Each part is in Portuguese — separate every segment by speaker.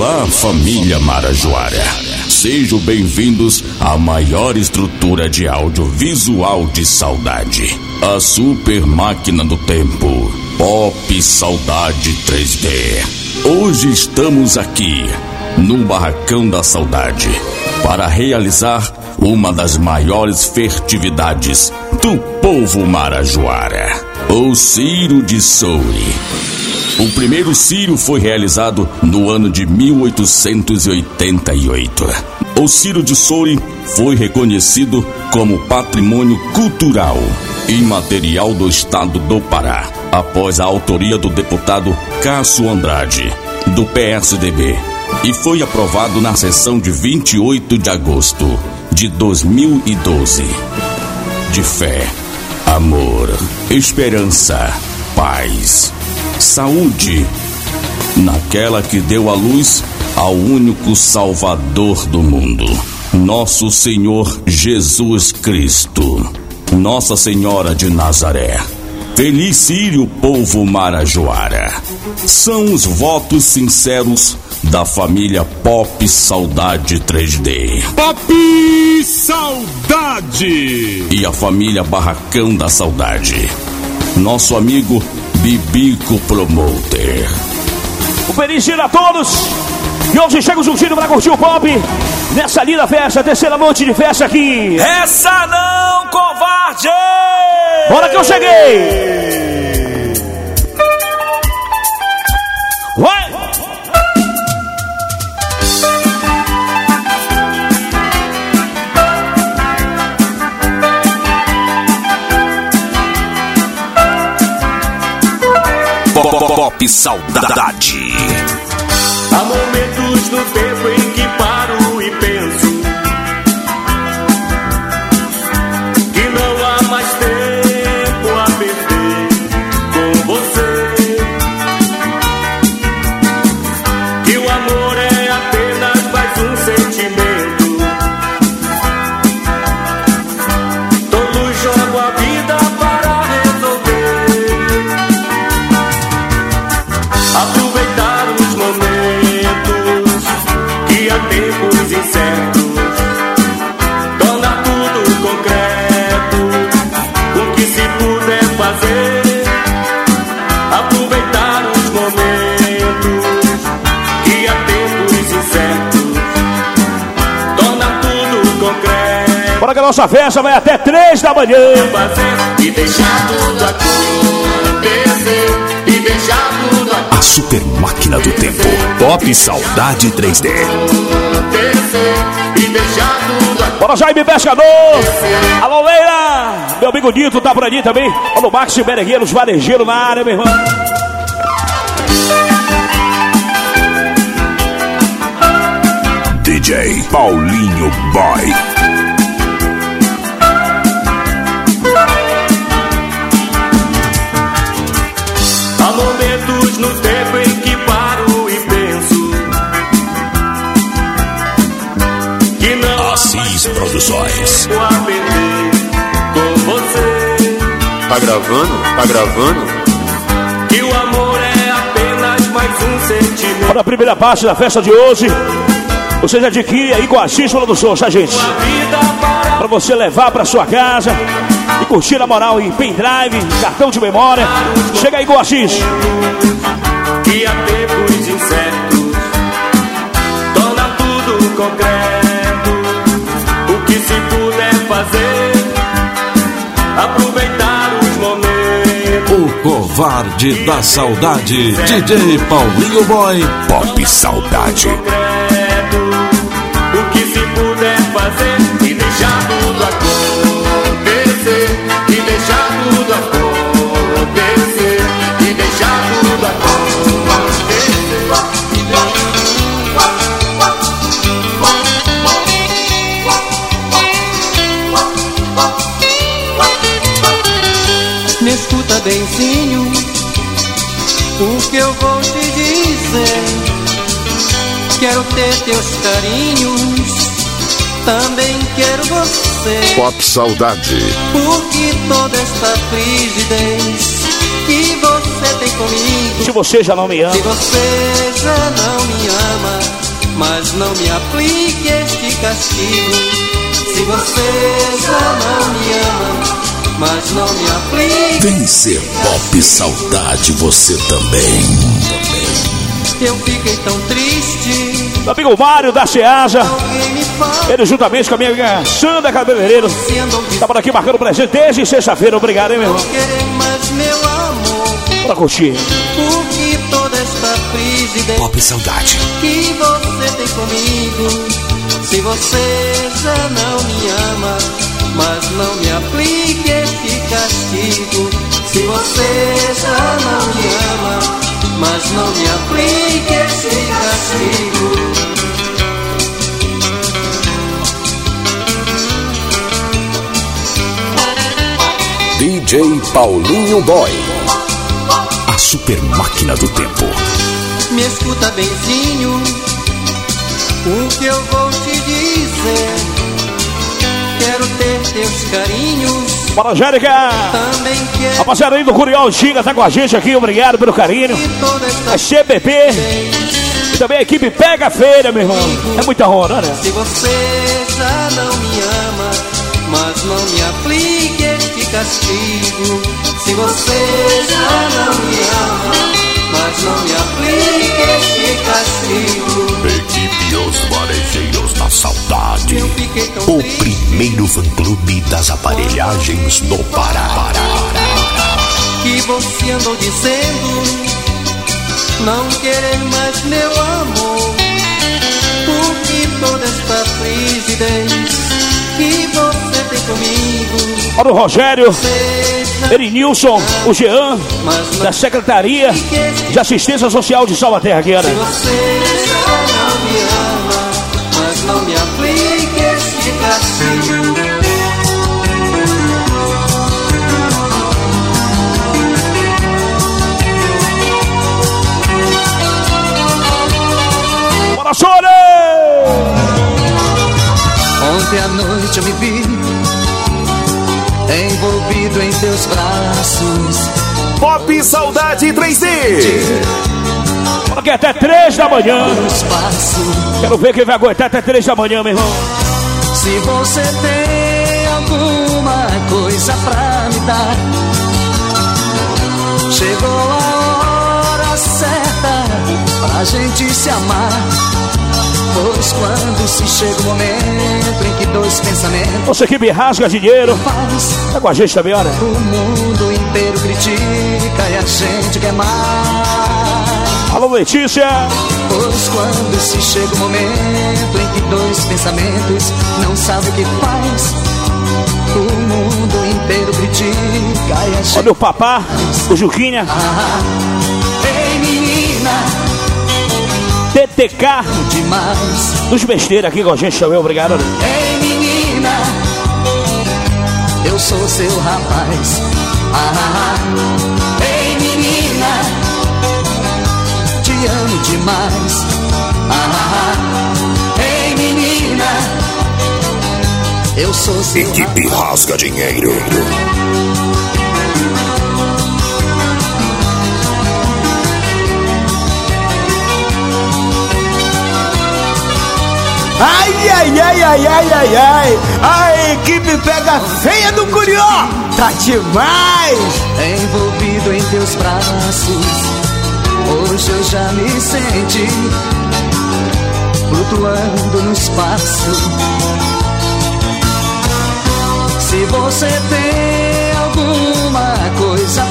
Speaker 1: Olá, família Marajoara. Sejam bem-vindos à maior estrutura de audiovisual de saudade. A super máquina do tempo. Pop Saudade 3D. Hoje estamos aqui, no Barracão da Saudade, para realizar uma das maiores festividades do povo marajoara. O Ciro de Souri. O primeiro Ciro foi realizado no ano de 1888. O Ciro de Souri foi reconhecido como patrimônio cultural imaterial do estado do Pará, após a autoria do deputado Cássio Andrade, do PSDB, e foi aprovado na sessão de 28 de agosto de 2012. De fé, amor, esperança, paz saúde naquela que deu a luz ao único Salvador do mundo, nosso Senhor Jesus Cristo, Nossa Senhora de Nazaré. Feliz Sírio, povo marajoara. São os votos sinceros da família Pop Saudade 3D.
Speaker 2: Pop Saudade!
Speaker 1: E a família Barracão da Saudade. Nosso amigo Bibico Promoter.
Speaker 3: Um feliz dia a todos. E hoje chega o Juntinho para curtir o pop. Nessa linda festa, terceira noite de festa aqui.
Speaker 4: Essa não, covarde!
Speaker 3: Bora que eu cheguei!
Speaker 1: Pop Saudade.
Speaker 5: Há momentos tempo em
Speaker 3: nossa festa vai até três da manhã.
Speaker 5: E deixar tudo acontecer. E deixar tudo acontecer.
Speaker 1: A super máquina do tempo. Pop Saudade 3D.
Speaker 5: E deixar tudo acontecer.
Speaker 3: Bora, Jaime Pescador. Alô, Leila. Meu amigo Nito tá por ali também. Olha o Max Beregueiros, varejeiro na área, meu irmão.
Speaker 1: DJ Paulinho Boy.
Speaker 5: Você.
Speaker 6: Tá gravando? Tá gravando?
Speaker 5: Que o amor é apenas mais um sentimento.
Speaker 3: Para a primeira parte da festa de hoje, você já adquire aí com a Assis Produções, tá gente? Para você levar para sua casa e curtir a moral em pendrive, cartão de memória. Chega aí com a Assis
Speaker 5: que há tempos incertos torna tudo concreto.
Speaker 1: Covarde da saudade, DJ Paulinho Boy, Pop Saudade.
Speaker 5: O que se puder fazer e deixar
Speaker 7: teus carinhos, também quero você.
Speaker 1: Pop Saudade.
Speaker 7: Porque toda esta frigidez
Speaker 8: que você tem comigo.
Speaker 3: Se você já não me ama.
Speaker 8: Se você já não me ama, mas não me aplique este castigo. Se você já não me ama, mas não me aplique.
Speaker 2: Vem ser pop saudade você também.
Speaker 8: Eu fiquei tão triste.
Speaker 3: Meu amigo Mário da Ceasa. Ele juntamente com a minha amiga Sandra Cabeleireiro. Tá por aqui marcando presente desde sexta-feira. Obrigado, hein, meu irmão.
Speaker 8: querer mais meu amor.
Speaker 3: Pra curtir.
Speaker 8: Por que toda esta frigideira
Speaker 2: Pop saudade.
Speaker 8: que você tem comigo? Se você já não me ama, mas não me aplique este castigo. Se você já não me ama, mas não me aplique este castigo.
Speaker 2: DJ Paulinho Boy. A super máquina do tempo.
Speaker 8: Me escuta benzinho, o que eu vou te dizer. Quero ter teus carinhos,
Speaker 3: Bora,
Speaker 8: quero
Speaker 3: Rapaziada aí do Curiol Giga tá com a gente aqui. Obrigado pelo carinho.
Speaker 8: esta
Speaker 3: É CPP. E também a equipe Pega a Feira, meu irmão. É muita honra, né?
Speaker 8: Se você já não me ama, mas não me aplique este castigo. Se você já não me ama, mas não me aplique este castigo.
Speaker 2: Equipe Os Varejeiros da Saudade.
Speaker 8: Eu fiquei tão
Speaker 2: O primeiro fã-clube das aparelhagens no Pará.
Speaker 8: que você andou dizendo não querer mais meu amor. Por que toda esta frigidez que você tem comigo?
Speaker 3: Bora o Rogério. Erinilson, o Jean, da Secretaria de Assistência Social de Salvaterra aqui, né?
Speaker 8: Me ama, mas não me aplique este castigo.
Speaker 3: Bora, Sore!
Speaker 8: Ontem à noite eu me vi envolvido em teus braços.
Speaker 9: Pop Saudade 3D.
Speaker 3: Bora que é até três da manhã. Quero ver quem vai aguentar até três da manhã, meu irmão.
Speaker 8: se você tem alguma coisa pra me dar, chegou a hora certa pra gente se amar. Pois quando se chega o momento em que dois pensamentos
Speaker 3: Você que me rasga dinheiro.
Speaker 8: faz
Speaker 3: Tá com a gente também, olha.
Speaker 8: O mundo inteiro critica e a gente quer mais.
Speaker 3: Alô, Letícia.
Speaker 8: Pois quando se chega o momento em que dois pensamentos não sabem o que faz, o mundo inteiro critica e a gente.
Speaker 3: Olha o papá, o Juquinha,
Speaker 8: Ei
Speaker 3: TTK
Speaker 8: demais.
Speaker 3: dos besteiros aqui com a gente também. Obrigado.
Speaker 8: Ei menina, eu sou seu rapaz. Ah, ei menina, te amo demais. Ah, ei menina, eu sou seu
Speaker 2: Equipe Rasga Dinheiro.
Speaker 10: Ai, ai, ai, ai, ai, ai, ai. A equipe pega feia do Curió. Tá demais.
Speaker 8: envolvido em teus braços. Hoje eu já me senti flutuando no espaço. Se você tem alguma coisa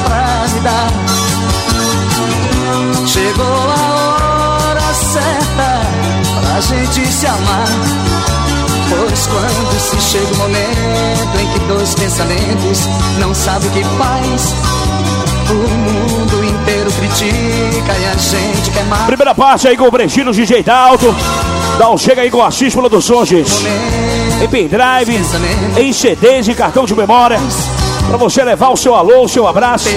Speaker 8: pra gente se amar. Pois quando se chega o momento em que dois pensamentos não sabem o que faz, o mundo inteiro critica e a gente quer mais.
Speaker 3: Primeira parte aí com o Brejino DJ Dalto. Dá um chega aí com a Xíspola do Som, gente. Em pendrive, em CDs e cartão de memória. Pra você levar o seu alô, o seu abraço.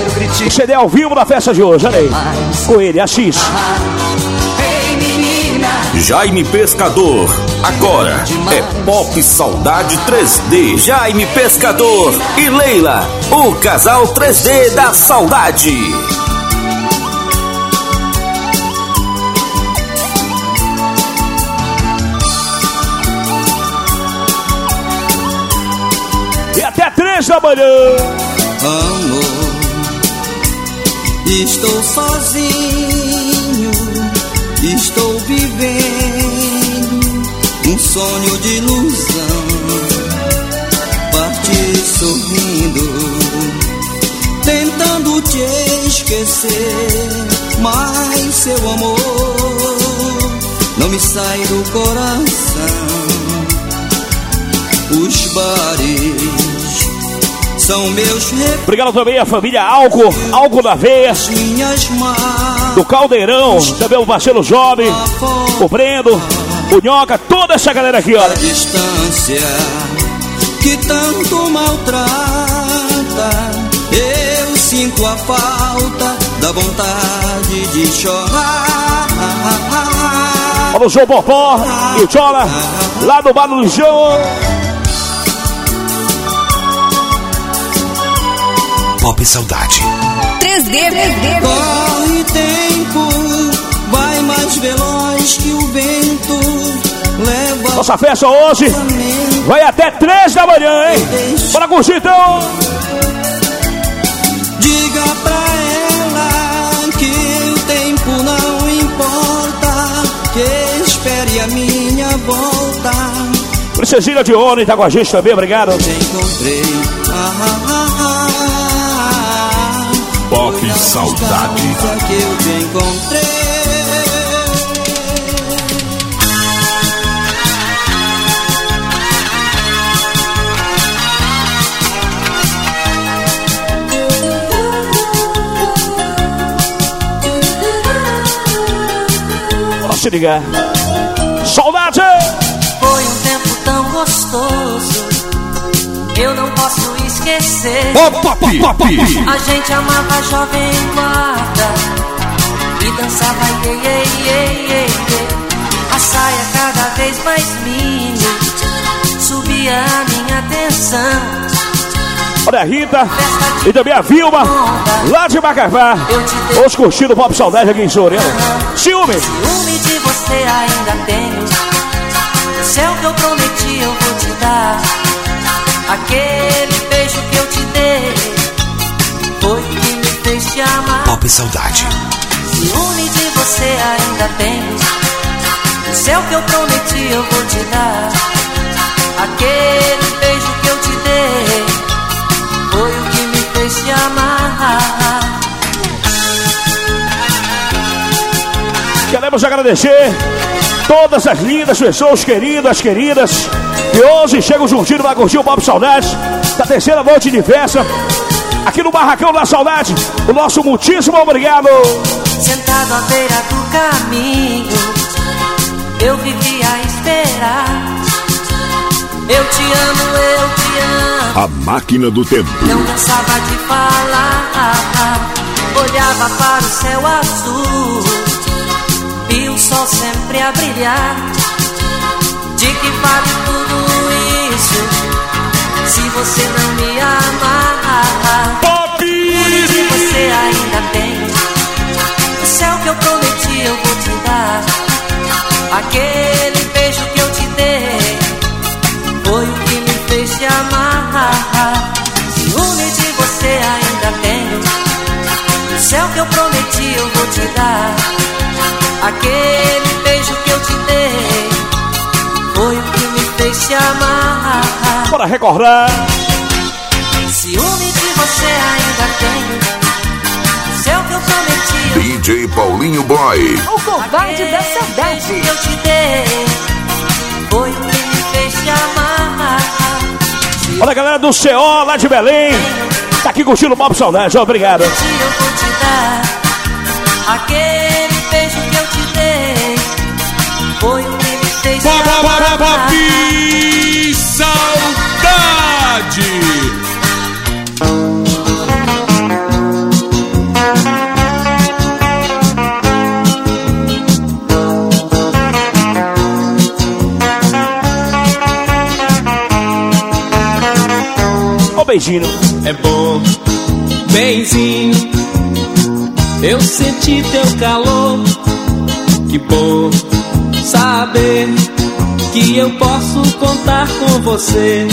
Speaker 3: O CD é ao vivo na festa de hoje, olha aí. Com ele, Assis.
Speaker 8: Menina,
Speaker 4: Jaime Pescador. Agora é Pop Saudade 3D. Jaime Pescador e Leila, o casal 3D da saudade.
Speaker 3: E até três da manhã.
Speaker 11: Amor, estou sozinho, estou vivendo um sonho de ilusão. Parti sorrindo, tentando te esquecer, mas seu amor não me sai do coração. Os bares são meus
Speaker 3: Obrigado também a família Alco, Alco da Veia,
Speaker 11: minhas mãos.
Speaker 3: Do Caldeirão, também o Marcelo Jovem, o Brendo, o Nhoca, toda essa galera aqui, olha.
Speaker 11: distância que tanto maltrata. Eu sinto a falta da vontade de chorar.
Speaker 3: Olha o João Popó e o Chola, lá do Bar do João.
Speaker 2: Pop Saudade.
Speaker 12: 3D, 3D.
Speaker 11: Corre tempo, vai mais veloz que o vento. Leva
Speaker 3: Nossa festa hoje vai até três da manhã, hein? Bora curtir então!
Speaker 11: Diga pra ela que o tempo não importa, que espere a minha volta.
Speaker 3: Princesinha de Ouro tá com a gente também, obrigado.
Speaker 11: Te encontrei. Ah, ah, ah,
Speaker 4: Saudade.
Speaker 11: que eu te encontrei.
Speaker 3: Se ligar. Saudade!
Speaker 13: Foi um tempo tão gostoso, eu não posso esquecer.
Speaker 4: Pop, pop.
Speaker 13: A gente amava jovem guarda e dançava iê, iê, iê, iê. A saia cada vez mais minha, subia a minha atenção.
Speaker 3: Olha a Rita e também a Vilma, lá de Macapá. Hoje curtindo o Pop Saudade aqui em Sorena. Ciúme!
Speaker 13: Ciúme de você ainda tenho. O céu que eu prometi eu amar.
Speaker 2: Pop Saudade.
Speaker 13: Ciúme de você ainda tenho. O céu que eu prometi eu vou te dar. Aquele beijo que eu te dei foi o que me fez te amar.
Speaker 3: Queremos agradecer todas as lindas pessoas, queridas, queridas, que hoje chegam juntinho para curtir o Pop Saudade, da terceira noite de festa, aqui no Barracão da Saudade. O nosso muitíssimo obrigado.
Speaker 13: Sentado à beira do caminho, eu vivia a esperar. Eu te amo, eu te amo.
Speaker 4: A máquina do tempo.
Speaker 13: Não cansava de falar. Olhava para o céu azul e o sol sempre a brilhar. De que vale tudo isso se você não me amar?
Speaker 3: Pop!
Speaker 13: Você ainda tem o céu que eu prometi, eu vou te dar. Aquele beijo que eu te dei foi o que me fez te amar. Ciúme de você ainda tenho. O céu que eu prometi, eu vou te dar. Aquele beijo que eu te dei foi o que me fez te amar.
Speaker 3: Bora recordar.
Speaker 13: Ciúme de você ainda tenho. O céu que eu prometi,
Speaker 4: DJ Paulinho Boy.
Speaker 12: O covarde da saudade.
Speaker 13: que eu te dei foi o que me fez te amar.
Speaker 3: Olha a galera do CO lá de Belém. Tá aqui curtindo o Pop Saudade, obrigado.
Speaker 13: Eu vou te dar aquele beijo que eu te dei, foi o que me fez te amar.
Speaker 3: Beijinho.
Speaker 14: É bom, benzinho. Eu senti teu calor. Que bom saber que eu posso contar com você.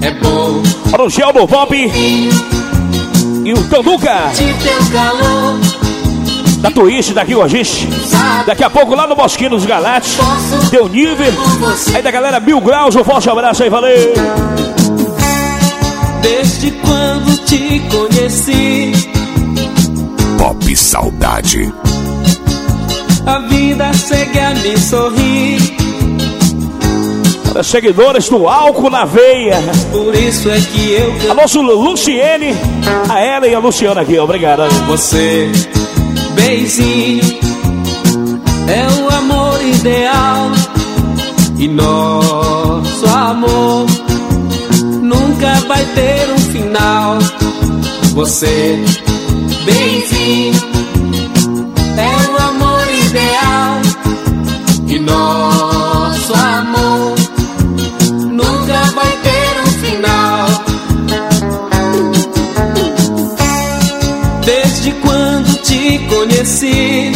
Speaker 14: É bom.
Speaker 3: Para o Gelbo Bob e o Tanduca.
Speaker 14: De teu calor.
Speaker 3: Da Twitch, daqui com a gente. Daqui a pouco lá no Bosquinho dos Galates. Deu nível. Aí da galera Mil Graus, um forte abraço aí, valeu.
Speaker 14: Desde quando te conheci.
Speaker 2: Pop Saudade.
Speaker 14: A vida segue a me sorrir.
Speaker 3: Para seguidores do álcool na veia.
Speaker 14: Por isso é que eu.
Speaker 3: Alô, Luciene, a ela e a Luciana aqui, obrigado.
Speaker 14: Você, beijinho, é o amor ideal. E nosso ter um final. Você, beijinho, é o amor ideal. E nosso amor nunca vai ter um final. Desde quando te conheci.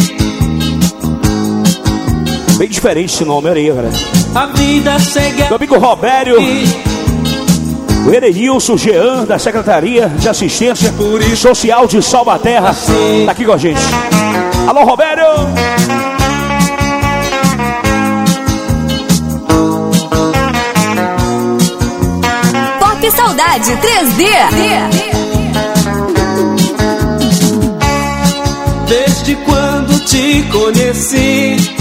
Speaker 3: Bem diferente esse nome aí, cara.
Speaker 14: A vida segue.
Speaker 3: Meu amigo Robério. O Erenilson Jean, da Secretaria de Assistência Social de Salvaterra, tá aqui com a gente. Alô, Robério!
Speaker 15: Pop Saudade 3D.
Speaker 14: Desde quando te conheci,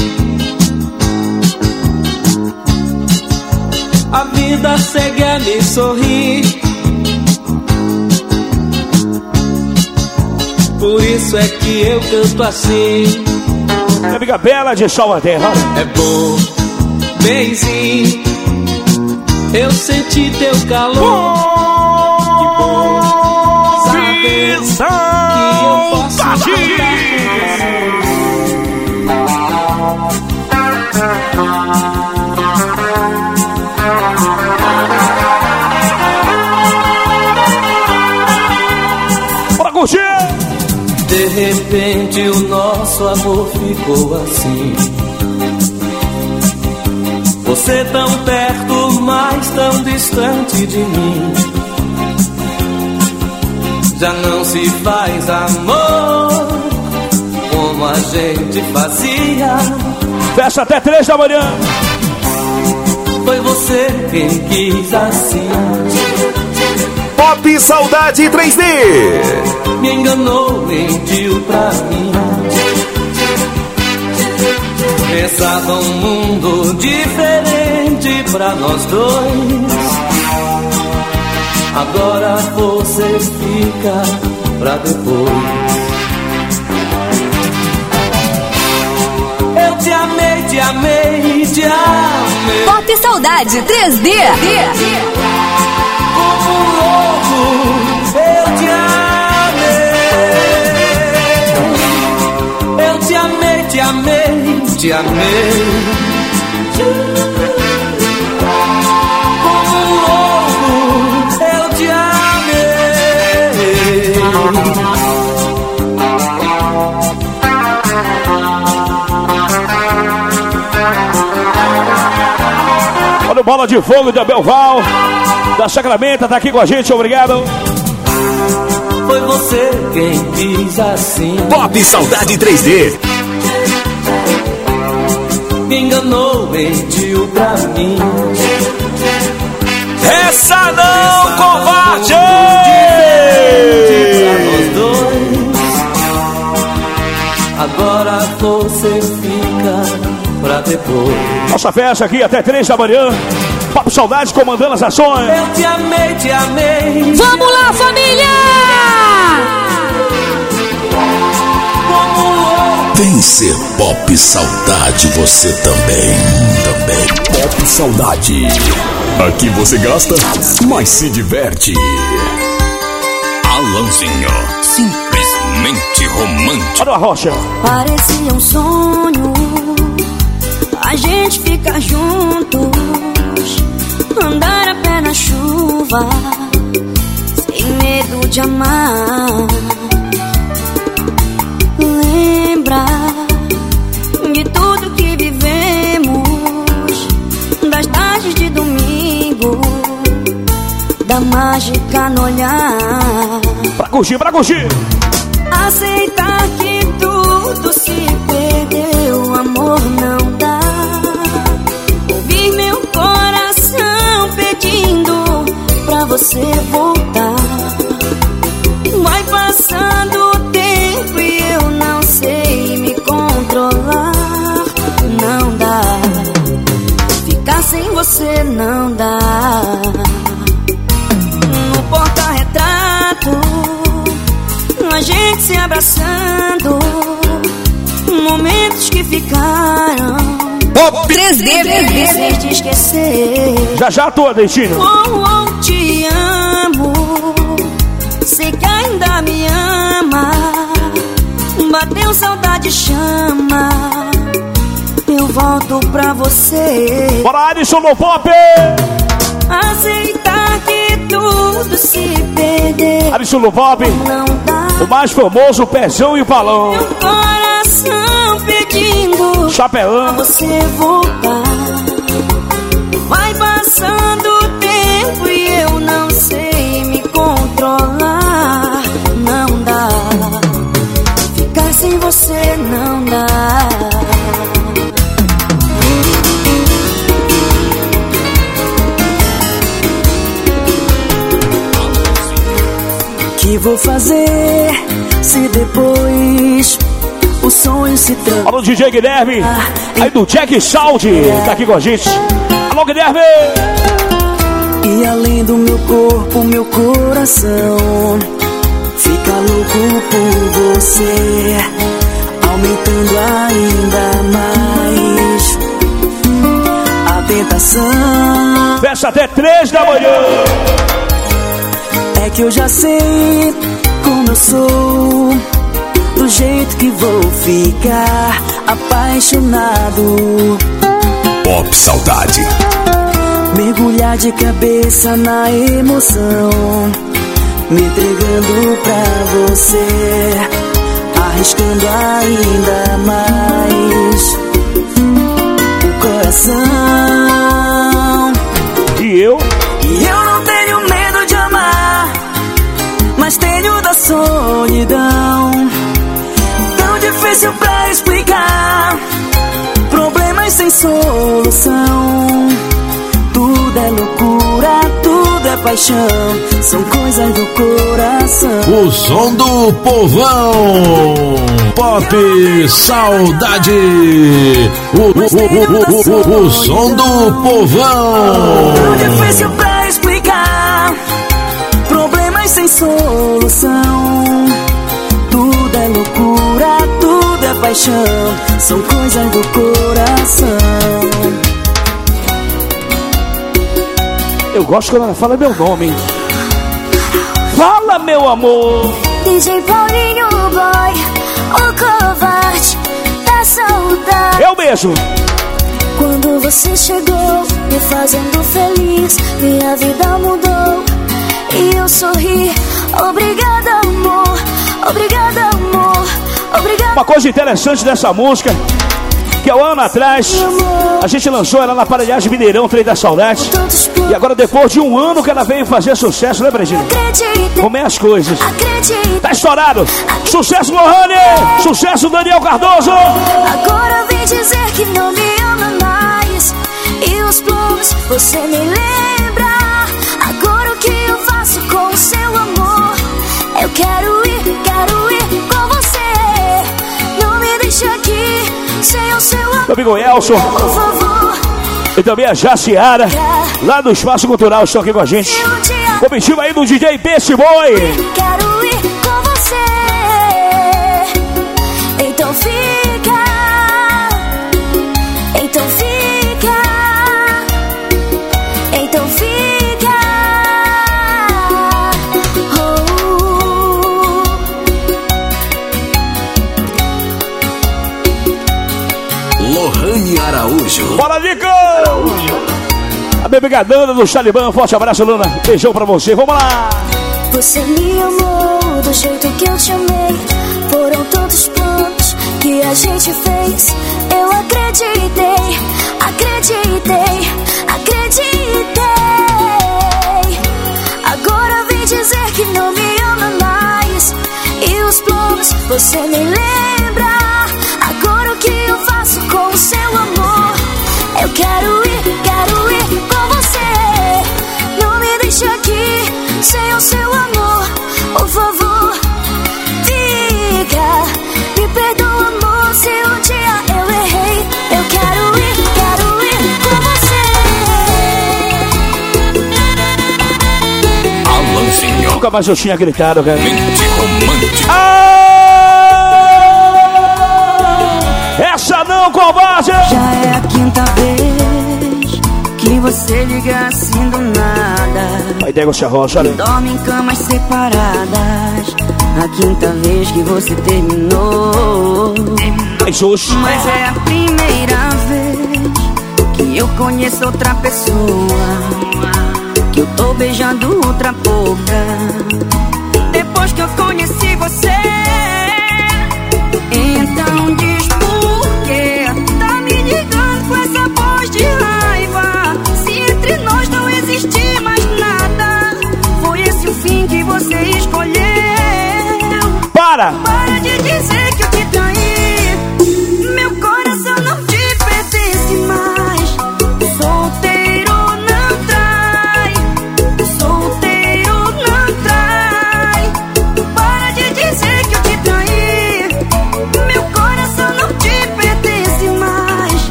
Speaker 14: a vida segue a me sorrir. Por isso é que eu canto assim.
Speaker 3: Minha amiga Bela de Salvaterra.
Speaker 14: É bom, benzinho, eu senti teu calor. Que bom saber que eu posso contar repente o nosso amor ficou assim. Você tão perto, mas tão distante de mim. Já não se faz amor como a gente fazia.
Speaker 3: Festa até três da manhã.
Speaker 14: Foi você quem quis assim.
Speaker 2: Pop Saudade 3D.
Speaker 14: Me enganou, mentiu pra mim. Pensava um mundo diferente pra nós dois. Agora você fica pra depois. Eu te amei, te amei, te amei.
Speaker 15: Pop Saudade 3D.
Speaker 14: Como um te amei. Eu te amei, te amei, te amei. Como um louco, eu te
Speaker 3: Olha o bola de fogo da Belval, da Sacramento, tá aqui com a gente, obrigado.
Speaker 14: Foi você quem quis assim.
Speaker 2: Pop Saudade 3D.
Speaker 14: Me enganou, mentiu pra mim.
Speaker 4: Essa não, covarde!
Speaker 14: Pra nós dois. Agora você fica pra depois.
Speaker 3: Nossa festa aqui até três da manhã. Papo Saudades comandando as ações.
Speaker 14: Eu te amei, te amei.
Speaker 15: Vamos lá, família!
Speaker 2: Vem ser Pop Saudade você também. Também. Pop Saudade. Aqui você gasta, mas se diverte.
Speaker 1: Alanzinho, simplesmente romântico.
Speaker 3: Olha a rocha.
Speaker 16: Parecia um sonho a gente ficar juntos, andar a pé na chuva,
Speaker 7: de amar. Lembra de tudo que vivemos, das tardes de domingo, da mágica no olhar.
Speaker 3: Pra curtir, pra curtir!
Speaker 7: Aceitar que tudo se você voltar. Vai passando o tempo e eu não sei me controlar. Não dá. Ficar sem você não dá. No porta-retrato, a gente se abraçando. Momentos que ficaram.
Speaker 12: Pop 3D,
Speaker 7: Difíceis de esquecer.
Speaker 3: Já já tô, Destino.
Speaker 7: Oh, oh, Bateu saudade, chama. Eu volto pra você.
Speaker 3: Bora, Alisson no pop!
Speaker 7: Aceitar que tudo se perdeu.
Speaker 3: Alisson no pop, o mais famoso Pezão e o Palão.
Speaker 7: Coração pedindo pra
Speaker 3: Chapelão.
Speaker 7: você voltar. Vai passando
Speaker 10: vou fazer se depois o sonho se transforma?
Speaker 3: Alô, DJ Guilherme, aí do Jack Saudi, tá aqui com a gente. Alô, Guilherme!
Speaker 10: E além do meu corpo, meu coração fica louco por você, aumentando ainda mais a tentação.
Speaker 3: Peça até três da manhã.
Speaker 10: É que eu já sei como eu sou, do jeito que vou ficar apaixonado.
Speaker 2: Pop Saudade.
Speaker 10: Mergulhar de cabeça na emoção, me entregando pra você, arriscando ainda mais o coração.
Speaker 3: E eu?
Speaker 10: E eu solidão. Tão difícil pra explicar, problemas sem solução. Tudo é loucura, tudo é paixão, são coisas do coração.
Speaker 17: O som do povão. Pop Saudade. O, o, o, o, o, o som do povão.
Speaker 10: Tão difícil pra solução. Tudo é loucura, tudo é paixão, são coisas do coração.
Speaker 3: Eu gosto quando ela fala meu nome. hein? Fala, meu amor!
Speaker 7: DJ Paulinho Boy, o covarde da saudade.
Speaker 3: Eu mesmo!
Speaker 7: Quando você chegou, me fazendo feliz, minha vida mudou e eu sorri. Obrigada, amor, obrigada, amor, obrigada.
Speaker 3: Uma coisa interessante dessa música, que há um ano atrás, a gente lançou ela na aparelhagem Mineirão, Trem da Saudade. E agora, depois de um ano que ela veio fazer sucesso, né?
Speaker 7: Acredita,
Speaker 3: Como é as coisas?
Speaker 7: acredita.
Speaker 3: Tá estourado! Sucesso, Lohane! Sucesso, Daniel Cardoso!
Speaker 7: Agora vem dizer que não me ama mais. E os planos você me lembra. Quero ir, quero ir com você. Não me deixe aqui sem o seu amor.
Speaker 3: Meu amigo Elson
Speaker 7: Por favor,
Speaker 3: e também a Jaciara, lá do Espaço Cultural, estão aqui com a gente. Comitiva aí do DJ Peixe Boy!
Speaker 7: quero
Speaker 3: Bora, Nico! A bebê Gadana do Talibã, forte abraço, Luna. Beijão pra você, vamos lá!
Speaker 18: Você me amou do jeito que eu te amei. Foram tantos planos que a gente fez. Eu acreditei, acreditei, acreditei. Agora vem dizer que não me ama mais. E os planos você nem lembra. Agora o que eu faço com o seu amor? Quero ir, quero ir com você. Não me deixe aqui sem o seu amor. Por favor, diga. Me perdoa, amor, se um dia eu errei. Eu quero ir, quero ir com você.
Speaker 4: Alanzinho.
Speaker 3: Nunca mais eu tinha gritado, cara.
Speaker 4: Mente romântica.
Speaker 3: Essa covarde!
Speaker 7: Já é a quinta vez que você liga assim do nada.
Speaker 3: Vai Dégua Rocha, olha.
Speaker 7: Dorme em camas separadas. A quinta vez que você terminou.
Speaker 3: Jesus.
Speaker 7: Mas é a primeira vez que eu conheço outra pessoa. Que eu tô beijando outra boca. Depois que eu conheci você.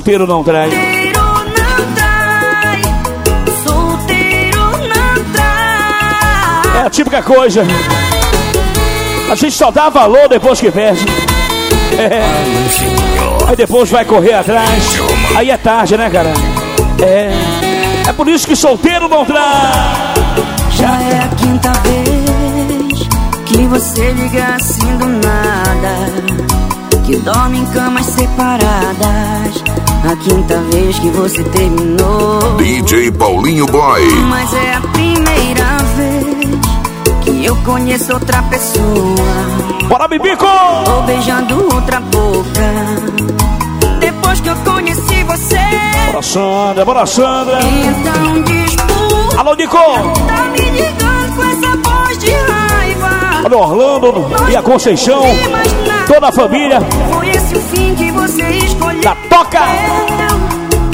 Speaker 7: Solteiro não trai. Solteiro não trai.
Speaker 3: Solteiro não trai. É a típica coisa. A gente só dá valor depois que perde. É. Aí depois vai correr atrás. Aí é tarde, né, cara? É. É por isso que solteiro não trai.
Speaker 7: Já é a quinta vez que você liga assim do nada. Que dorme em camas separadas. A quinta vez que você terminou.
Speaker 4: DJ Paulinho Boy.
Speaker 7: Mas é a primeira vez que eu conheço outra pessoa.
Speaker 3: Bora, Bibico!
Speaker 7: Tô beijando outra boca. Depois que eu conheci você.
Speaker 3: Bora, Sandra, bora, Sandra.
Speaker 7: Então diz por
Speaker 3: Alô, Nico!
Speaker 7: Tá me ligando com essa voz de raiva.
Speaker 3: Olha o Orlando e a Conceição. Toda a família
Speaker 7: Foi esse o fim que você escolheu.
Speaker 3: Da Toca.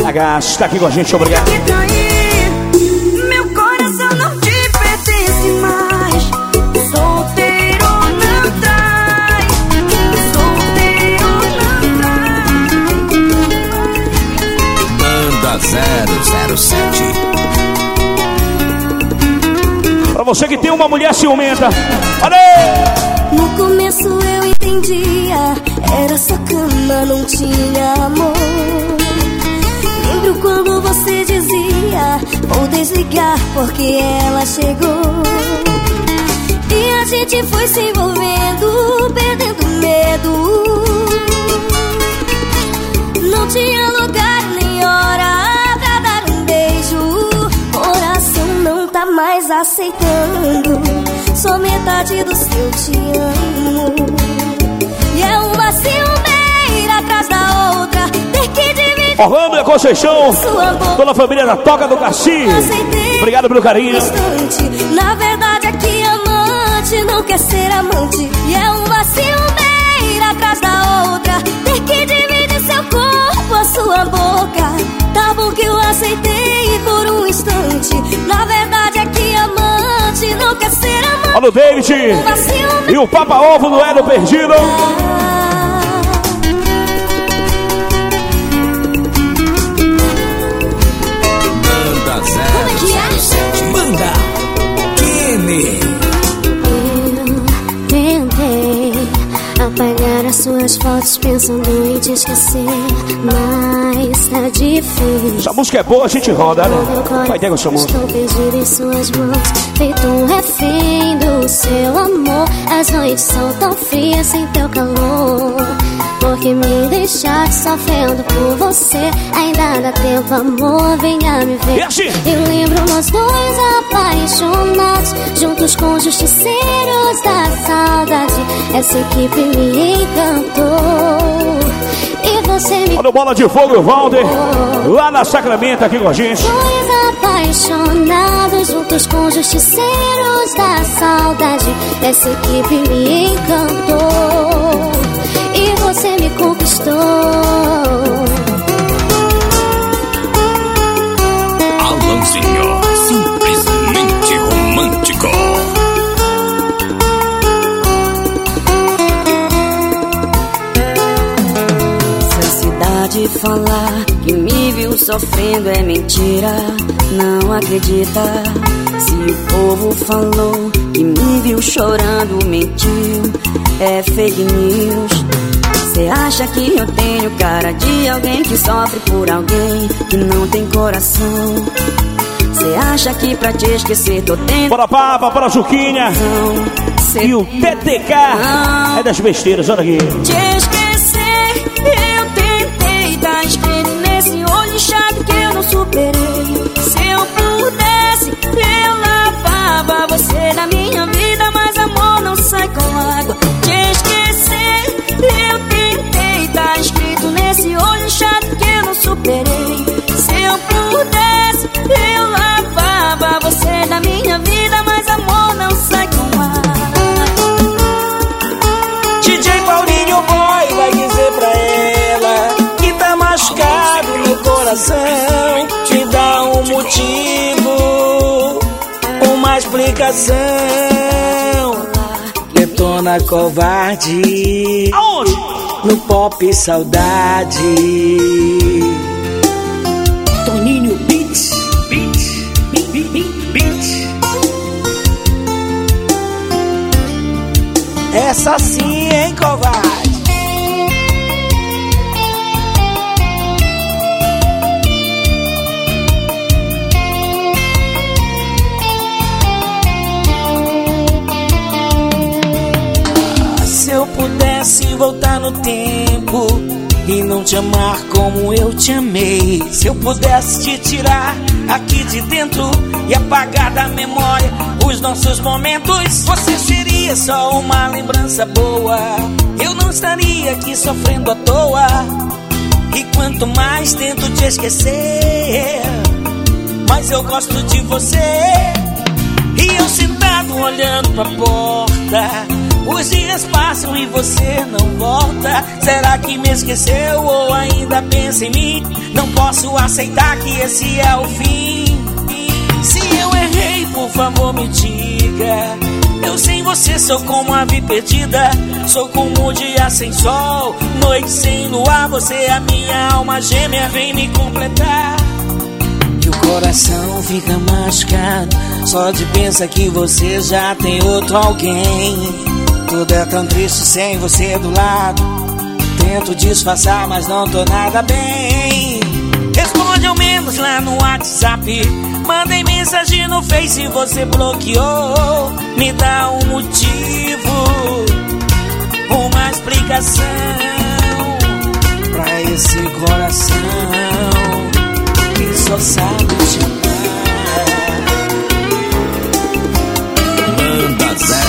Speaker 3: Agacha, tá aqui com a gente, obrigado.
Speaker 7: Meu coração não te pertence mais. Solteiro não trai. Solteiro não
Speaker 4: Banda 007.
Speaker 3: Pra você que tem uma mulher ciumenta. Aí!
Speaker 18: No começo eu entendia, era só cama, não tinha amor. Lembro quando você dizia, vou desligar porque ela chegou. E a gente foi se envolvendo, perdendo medo. Não tinha lugar nem hora pra dar um beijo. Coração não tá mais aceitando. Só metade do seu te amo. É uma ciumeira atrás da outra. Ter que dividir.
Speaker 3: Orlando e a Conceição. Toda a família da Toca do Cassi. Obrigado pelo carinho.
Speaker 18: Na verdade, aqui amante não quer ser amante. E é uma ciumeira atrás da outra. Ter que dividir seu corpo, a sua boca. Tá bom que eu aceitei por um instante. Na verdade, não quer ser amante.
Speaker 3: Olha o David. E o Papa Ovo do Hélio Perdido.
Speaker 4: Banda 007. Manda. Kine.
Speaker 18: Tentei apagar as suas fotos pensando em te esquecer, mas tá difícil.
Speaker 3: Essa música é boa, a gente roda, né? Vai, sua música.
Speaker 18: Estou perdido em suas mãos, feito um refém do seu amor. As noites são tão frias sem teu calor. Porque me deixar sofrendo por você. Ainda dá tempo, amor, venha me ver.
Speaker 3: E assim?
Speaker 18: Eu lembro nós dois
Speaker 16: apaixonados, juntos com justiceiros da saudade. Essa equipe me encantou. E você me.
Speaker 3: Olha o bola de fogo, Valder, lá na Sacramento, aqui com a gente.
Speaker 16: Dois apaixonados, juntos com justiceiros da saudade. Essa equipe me encantou. E você me conquistou.
Speaker 7: Falar que me viu sofrendo é mentira, não acredita. Se o povo falou que me viu chorando, mentiu, é fake news. Cê acha que eu tenho cara de alguém que sofre por alguém que não tem coração? Cê acha que pra te esquecer tô tendo
Speaker 3: Bora Papa, bora Juquinha. E o TTK é das besteiras, olha aqui.
Speaker 7: te. Lavava você da minha vida, mas amor não sai com água. Te esquecer, eu tentei, tá escrito nesse olho inchado que eu não superei. Se eu pudesse, eu lavava você da minha vida, mas amor não sai com água.
Speaker 10: DJ Paulinho Boy vai dizer pra ela que tá machucado no coração. Explicação. Detona covarde.
Speaker 3: Aonde?
Speaker 10: No pop saudade. Toninho Beats. Beats. Beat, beat, beat, beat. Essa sim, hein, covarde? No tempo e não te amar como eu te amei. Se eu pudesse te tirar aqui de dentro e apagar da memória os nossos momentos, você seria só uma lembrança boa. Eu não estaria aqui sofrendo à toa. E quanto mais tento te esquecer, mais eu gosto de você. E eu sentado olhando pra porta. Os dias passam e você não volta. Será que me esqueceu ou ainda pensa em mim? Não posso aceitar que esse é o fim. Se eu errei, por favor me diga. Eu sem você sou como ave perdida. Sou como um dia sem sol, noite sem luar. Você é a minha alma gêmea, vem me completar. E o coração fica machucado Só de pensar que você já tem outro alguém Tudo é tão triste sem você do lado Tento disfarçar, mas não tô nada bem Responde ao menos lá no WhatsApp Mandei mensagem no Face e você bloqueou Me dá um motivo Uma explicação Pra esse coração que só sabe te amar.
Speaker 4: Manda 007.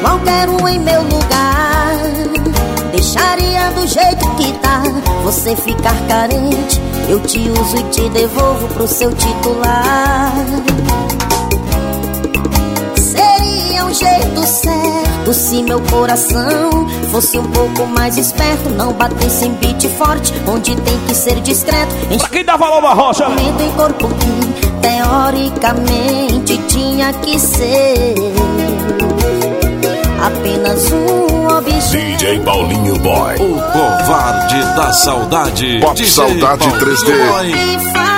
Speaker 19: Qualquer um em meu lugar. Deixaria do jeito que tá. Você ficar carente Eu te uso e te devolvo pro seu titular Seria um jeito certo Se meu coração fosse um pouco mais esperto Não batesse em beat forte Onde tem que ser discreto
Speaker 3: Pra quem dá valor na rocha,
Speaker 19: em corpo que teoricamente tinha que ser apenas um objeto.
Speaker 4: DJ Paulinho Boy.
Speaker 17: O covarde da saudade.
Speaker 4: Pop
Speaker 17: DJ
Speaker 4: Saudade
Speaker 17: Paulinho
Speaker 4: 3D.
Speaker 17: Boy.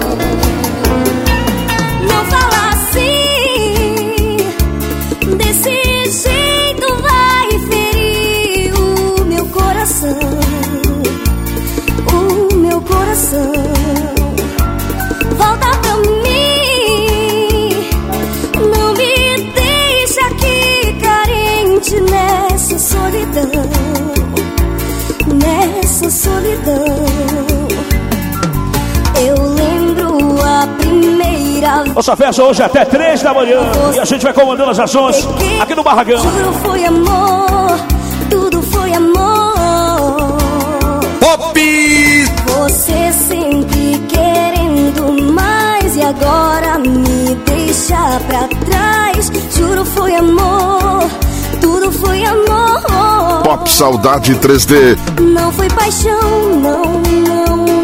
Speaker 3: Nossa festa hoje é até três da manhã e a gente vai comandando as ações aqui no Barragão.
Speaker 18: Tudo foi amor, tudo foi amor.
Speaker 2: Pop!
Speaker 18: Você sempre querendo mais e agora me deixa pra trás. Juro foi amor, tudo foi amor.
Speaker 2: Pop Saudade 3D.
Speaker 18: Não foi paixão, não, não,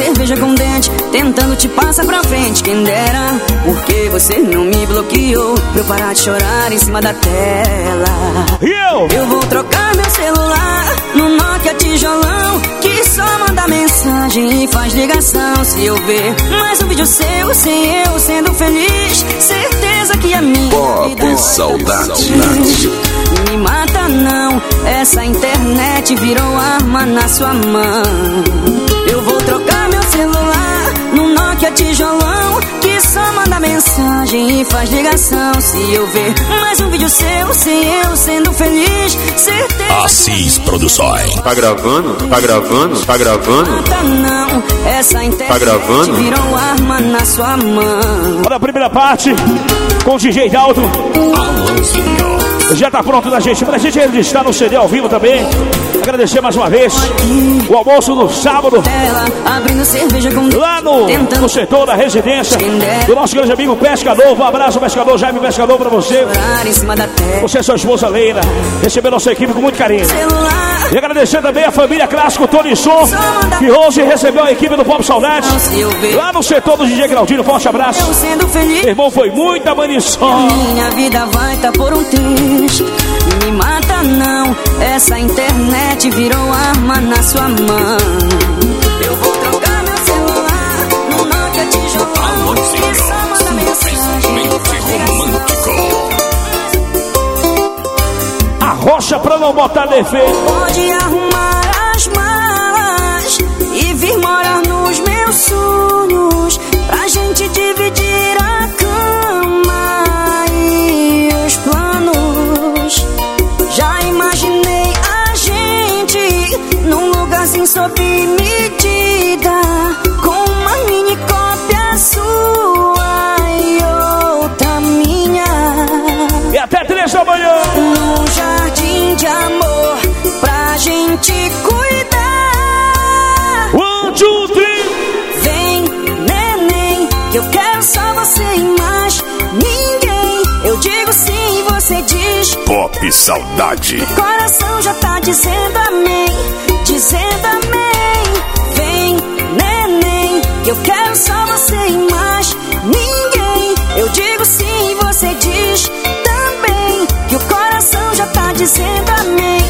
Speaker 7: cerveja com dente, tentando te passar pra frente. Quem dera, porque você não me bloqueou pra eu parar de chorar em cima da tela.
Speaker 3: E eu?
Speaker 7: Eu vou trocar meu celular no Nokia tijolão que só manda mensagem e faz ligação. Se eu ver mais um vídeo seu sem eu sendo feliz, certeza que a minha
Speaker 2: Pop
Speaker 7: vida
Speaker 2: Saudade.
Speaker 7: Me mata não, essa internet virou arma na sua mão. Eu vou trocar meu celular no Nokia tijolão que só manda mensagem e faz ligação. Se eu ver mais um vídeo seu sem eu sendo feliz, certeza
Speaker 2: Assis Produções.
Speaker 1: Tá gravando? Tá gravando? Tá gravando?
Speaker 7: mata não, essa internet
Speaker 1: Tá gravando?
Speaker 7: virou arma na sua mão.
Speaker 3: Olha a primeira parte com o DJ Dalton. Já tá pronto da gente, pra gente registrar no CD ao vivo também. Agradecer mais uma vez o almoço no sábado. Lá no, no setor da residência do nosso grande amigo Pescador. Um abraço, Pescador, Jaime Pescador, pra você. Você e sua esposa Leila. Receber nossa equipe com muito carinho. E agradecer também a família Clássico Tony Som, que hoje recebeu a equipe do Pop Saudade. Lá no setor do DJ Claudino, forte abraço. irmão, foi muita manição.
Speaker 7: Minha vida vai tá por um triz. Me mata não, essa internet virou arma na sua mão. Eu vou trocar meu celular no Nokia tijolão. Que só manda mensagem faz
Speaker 3: A rocha pra não botar defeito.
Speaker 7: Pode arrumar
Speaker 2: Pop Saudade.
Speaker 7: Coração já tá dizendo amém, dizendo amém. Vem, neném, que eu quero só você e mais ninguém. Eu digo sim, você diz também. Que o coração já tá dizendo amém,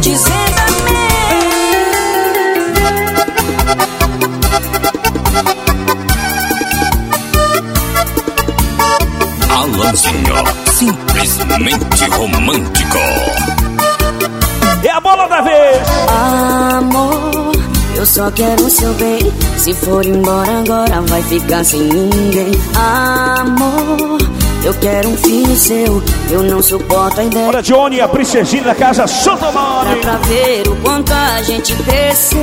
Speaker 7: dizendo amém.
Speaker 2: Alanzinho. Simplesmente romântico.
Speaker 3: É a bola da vez.
Speaker 7: Amor, eu só quero o seu bem. Se for embora agora, vai ficar sem ninguém. Amor, eu quero um filho seu. Eu não suporto a ideia.
Speaker 3: Olha, Johnny, a princesinha da casa Santa Mãe.
Speaker 7: pra ver o quanto a gente cresceu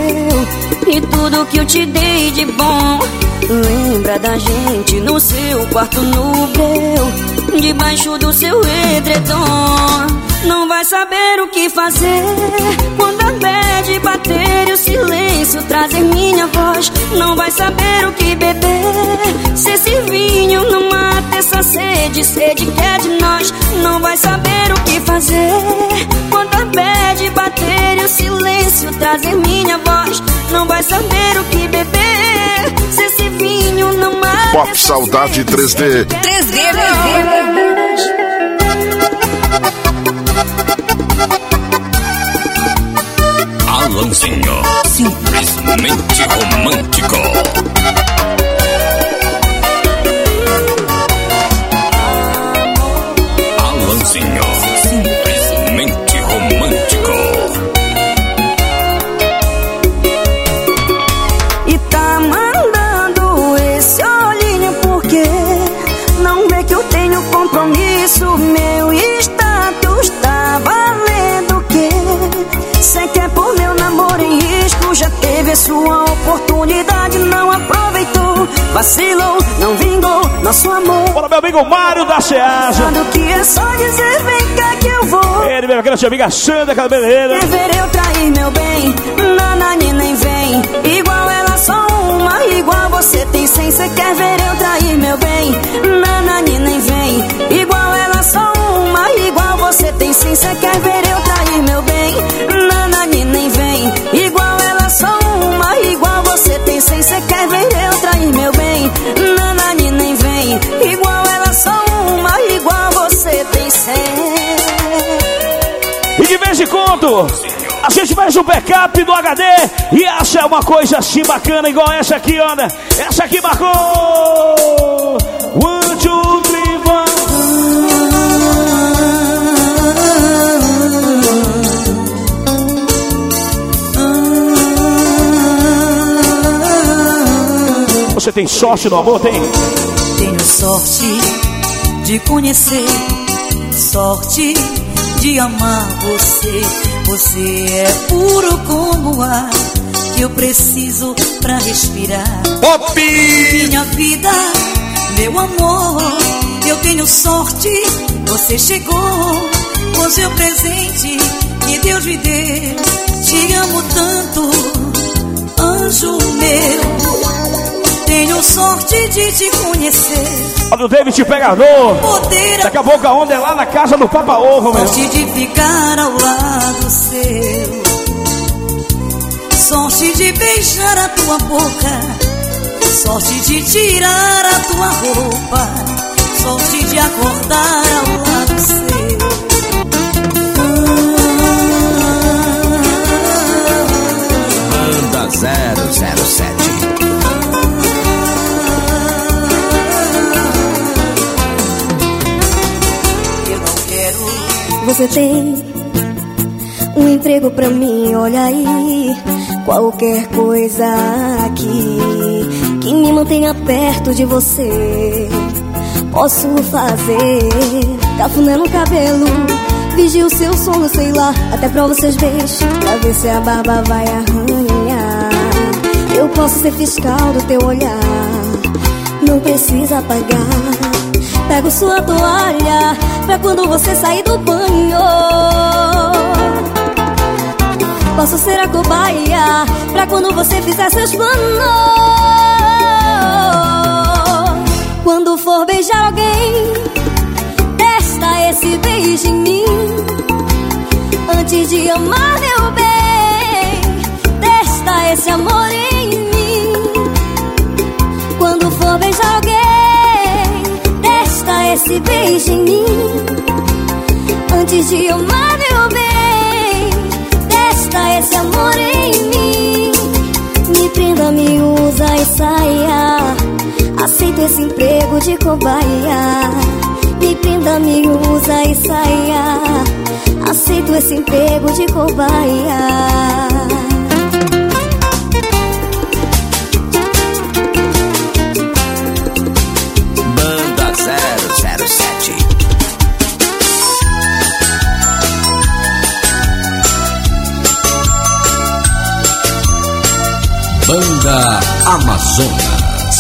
Speaker 7: E tudo que eu te dei de bom Lembra da gente no seu quarto no breu Debaixo do seu edredom. Não vai saber o que fazer. Quando a bad bater e o silêncio trazer minha voz Não vai saber o que beber. Se esse vinho não mata essa sede Sede que é de nós Não vai saber o que fazer. Quando a bad bater e o silêncio trazer minha voz Não vai saber o que beber
Speaker 20: Pop Saudade 3D.
Speaker 15: 3D, 3D.
Speaker 1: Alanzinho, simplesmente romântico.
Speaker 7: Teve sua oportunidade, não aproveitou. Vacilou, não vingou nosso amor.
Speaker 3: Bora, meu amigo Mário da Ceasa.
Speaker 7: Que é só dizer vem cá que eu vou.
Speaker 3: Ele, minha grande amiga Sandra Cabeleira.
Speaker 7: Quer ver eu trair meu bem? Nanani nem vem. Igual ela, só uma, igual você tem cem. Cê quer ver eu trair meu bem? Nanani nem vem. Igual ela, só uma, igual você tem cem. Cê quer ver eu trair meu bem?
Speaker 3: Quando, a gente faz um backup do HD e acha uma coisa assim bacana, igual essa aqui, olha. Essa aqui marcou! One, two, three, one. Você tem sorte no amor? Tem?
Speaker 13: Tenho sorte de conhecer, sorte de amar você. Você é puro como o ar que eu preciso pra respirar.
Speaker 20: Pop!
Speaker 13: Minha vida, meu amor, eu tenho sorte, você chegou. Com seu presente que Deus me deu. Te amo tanto, anjo meu. Tenho sorte de te conhecer.
Speaker 3: Olha o David Pegador. Daqui a pouco a onda é lá na casa do Papa Ovo, meu.
Speaker 13: Sorte de ficar ao lado seu. Sorte de beijar a tua boca. Sorte de tirar a tua roupa. Sorte de acordar ao lado seu.
Speaker 4: Banda 007.
Speaker 18: Você tem um emprego pra mim, olha aí. Qualquer coisa aqui que me mantenha perto de você. Posso fazer cafuné no cabelo, vigio o seu sono, sei lá, até pra vocês beijos, pra ver se a barba vai arranhar. Eu posso ser fiscal do teu olhar, não precisa pagar. Pego sua toalha pra quando você sair do banho. Posso ser a cobaia pra quando você fizer seus planos. Quando for beijar alguém, testa esse beijo em mim. Antes de amar meu bem, testa esse amor em esse beijo em mim. Antes de amar meu bem, testa esse amor em mim. Me prenda, me usa e saia. Aceito esse emprego de cobaia. Me prenda, me usa e saia. Aceito esse emprego de cobaia.
Speaker 4: Amazonas.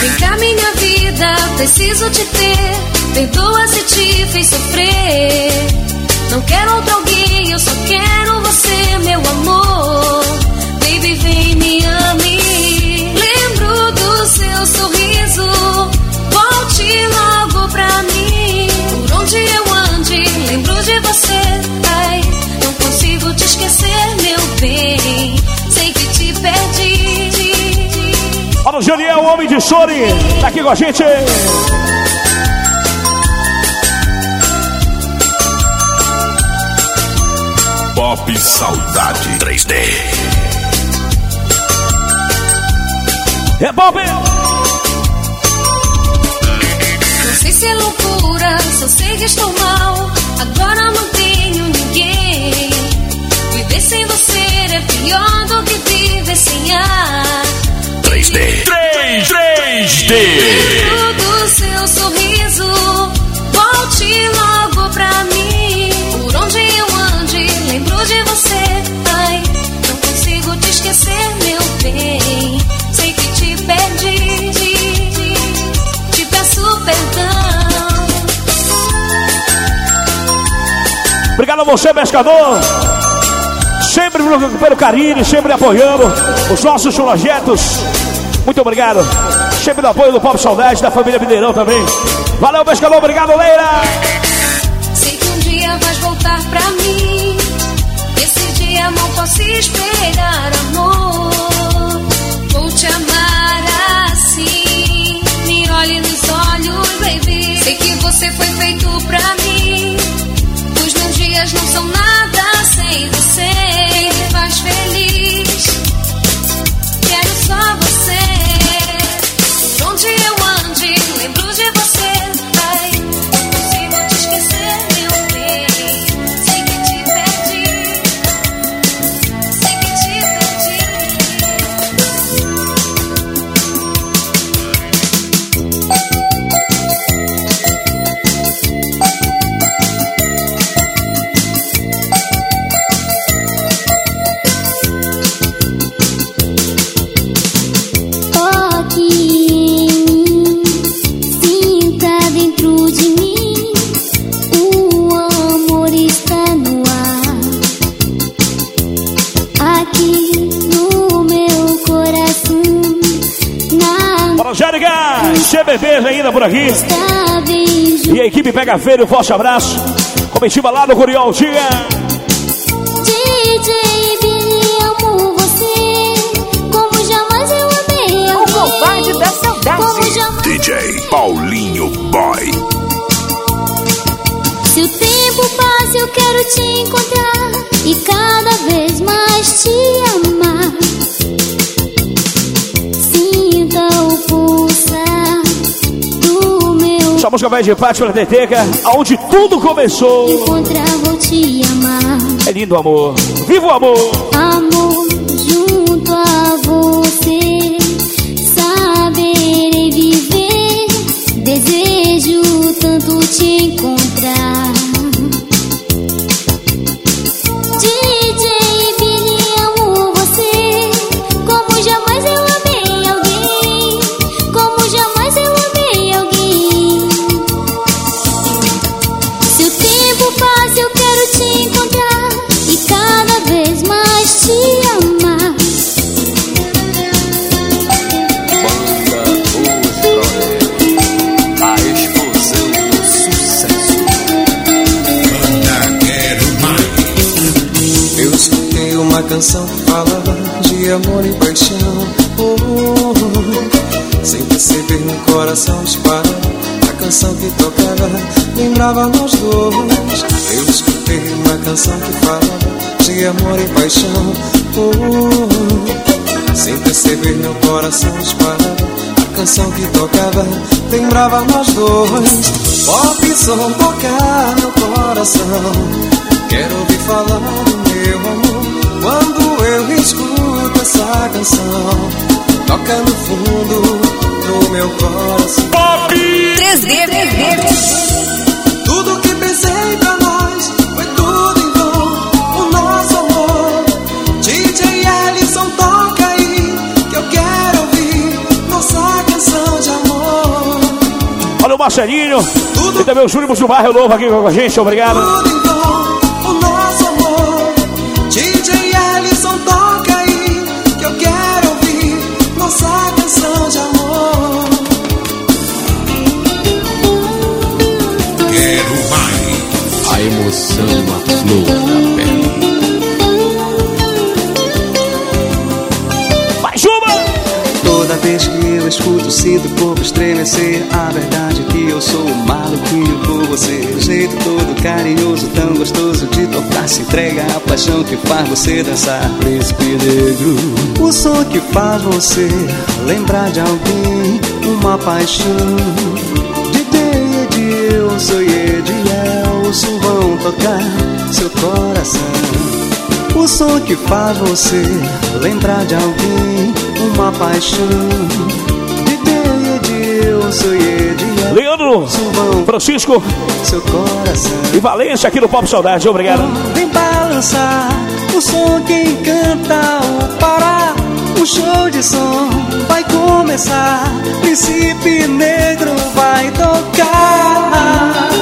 Speaker 15: Vem cá, minha vida, preciso te ter. Perdoa se te fez sofrer. Não quero outro alguém, eu só quero você, meu amor. Baby, vem me ame. Lembro do seu sorriso. Volte logo te lembro de você. Ai, não consigo te esquecer, meu bem.
Speaker 3: Sei que te perdi. Olha o Janiel, homem de chore, tá aqui com a gente.
Speaker 2: Pop Saudade 3D.
Speaker 3: É Pop!
Speaker 15: Não sei se é loucura só sei que estou mal. Agora não tenho ninguém. Viver sem você é pior do que viver sem ar.
Speaker 2: 3D.
Speaker 3: 3, 3D.
Speaker 15: Lembro do seu sorriso, volte logo pra mim. Por onde eu ande, lembro de você. Ai, não consigo te esquecer, meu bem. Sei que te perdi,
Speaker 3: Obrigado a você, pescador. Sempre pelo- carinho, sempre apoiando os nossos projetos. Muito obrigado. Sempre do apoio do Pop Saudade, da família Mineirão também. Valeu, pescador. Obrigado, Leira.
Speaker 15: Sei que um dia vais voltar pra mim. Esse dia não posso esperar, nada sem
Speaker 3: por aqui. E a equipe pega feio, um forte abraço. Comitiva lá no Curiol, dia.
Speaker 16: DJ Billy, amo você, como jamais eu amei. O covarde da saudade. Jamais
Speaker 2: DJ Paulinho Boy.
Speaker 16: Se o tempo passa, eu quero te encontrar e cada vez mais te amar.
Speaker 3: Essa música vai de parte pela Teteca, aonde tudo começou.
Speaker 16: encontrar, vou te amar.
Speaker 3: É lindo, amor. Viva o amor.
Speaker 16: Amor,
Speaker 21: amor e paixão. Oh, oh, oh. Sem perceber, meu coração disparava. A canção que tocava lembrava nós dois. Pop som tocar meu coração. Quero ouvir falar do meu amor quando eu escuto essa canção. Toca no fundo do meu coração.
Speaker 3: Pop
Speaker 21: 3D, 3D. Tudo que pensei pra O
Speaker 3: Marcelinho. E também o Júlio do Bairro Novo aqui com a gente. Obrigado.
Speaker 22: Escuto, sinto o corpo estremecer. A verdade é que eu sou um maluquinho por você. Jeito todo carinhoso, tão gostoso de tocar. Se entrega a paixão que faz você dançar. Príncipe negro, o som que faz você lembrar de alguém. Uma paixão. De Deia, de eu sou de Elso vão tocar seu coração. O som que faz você lembrar de alguém, uma paixão.
Speaker 3: Leandro, Francisco e Valência aqui no Pop Saudade. Obrigado.
Speaker 22: Vem balançar o som que encanta o Pará. O show de som vai começar. Príncipe Negro vai tocar.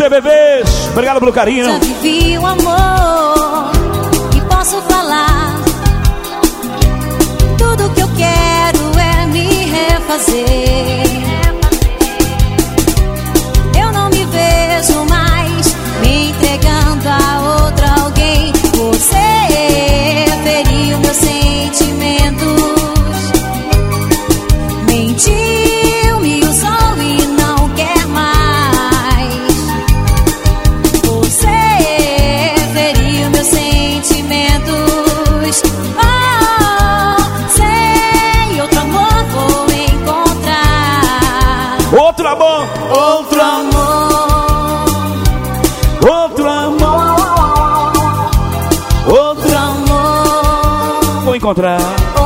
Speaker 3: Aos bebês. Obrigado pelo carinho.
Speaker 15: Já vivi o amor e posso falar. Tudo que eu quero é me refazer.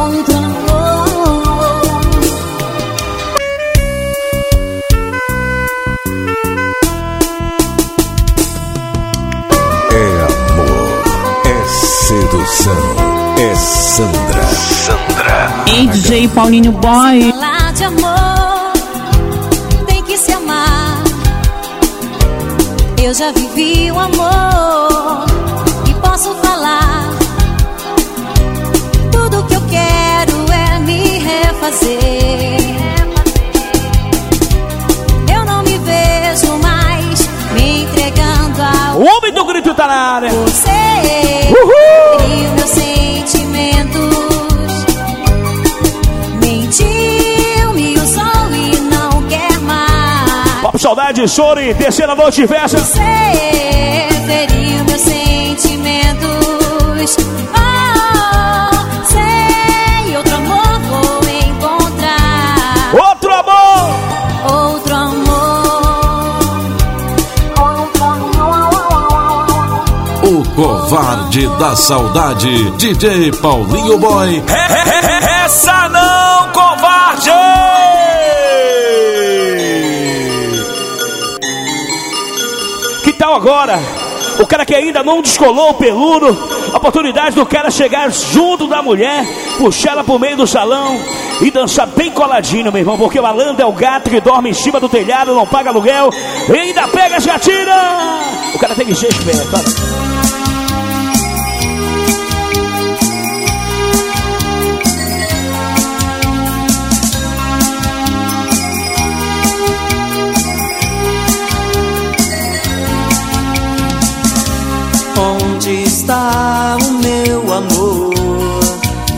Speaker 2: É amor, é sedução, é Sandra. Sandra.
Speaker 23: Ei, DJ Paulinho Boy.
Speaker 15: Falar de amor tem que se amar. Eu já vivi o amor e posso falar. Me refazer. Eu não me vejo mais me entregando a
Speaker 3: O homem do grito tá na área.
Speaker 15: você.
Speaker 3: Uhul!
Speaker 15: feriu meus sentimentos. Mentiu, me usou e não quer mais.
Speaker 3: Pop Saudade, choro e terceira noite de festa.
Speaker 15: Você feriu meus sentimentos.
Speaker 17: Covarde da saudade, DJ Paulinho Boy.
Speaker 4: Essa não, covarde!
Speaker 3: Que tal agora? O cara que ainda não descolou o peludo, a oportunidade do cara chegar junto da mulher, puxar ela pro meio do salão e dançar bem coladinho, meu irmão, porque o malandro é o gato que dorme em cima do telhado, não paga aluguel e ainda pega as gatinas. O cara tem que ser esperto, olha.
Speaker 22: Está o meu amor?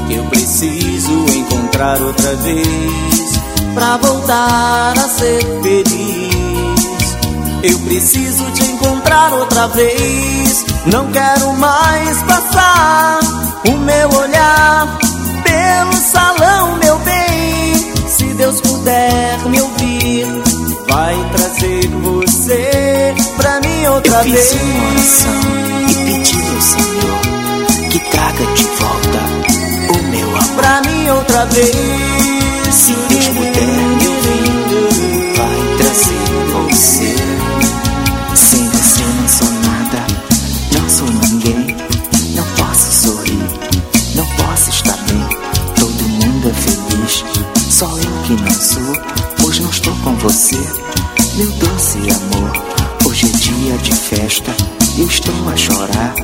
Speaker 22: Eu preciso encontrar outra vez pra voltar a ser feliz. Eu preciso te encontrar outra vez. Não quero mais passar o meu olhar pelo salão, meu bem. Se Deus puder me ouvir, vai trazer você pra mim outra
Speaker 24: Eu
Speaker 22: vez.
Speaker 24: fiz uma oração Senhor que traga de volta o
Speaker 14: vez.
Speaker 24: Se Deus puder me ouvir, vai trazer você. Sem você não sou nada, não sou ninguém. Não posso sorrir, não posso estar bem. Todo mundo é feliz, só eu que não sou. Pois não estou com você, meu doce amor. Hoje é dia de festa, eu estou a chorar.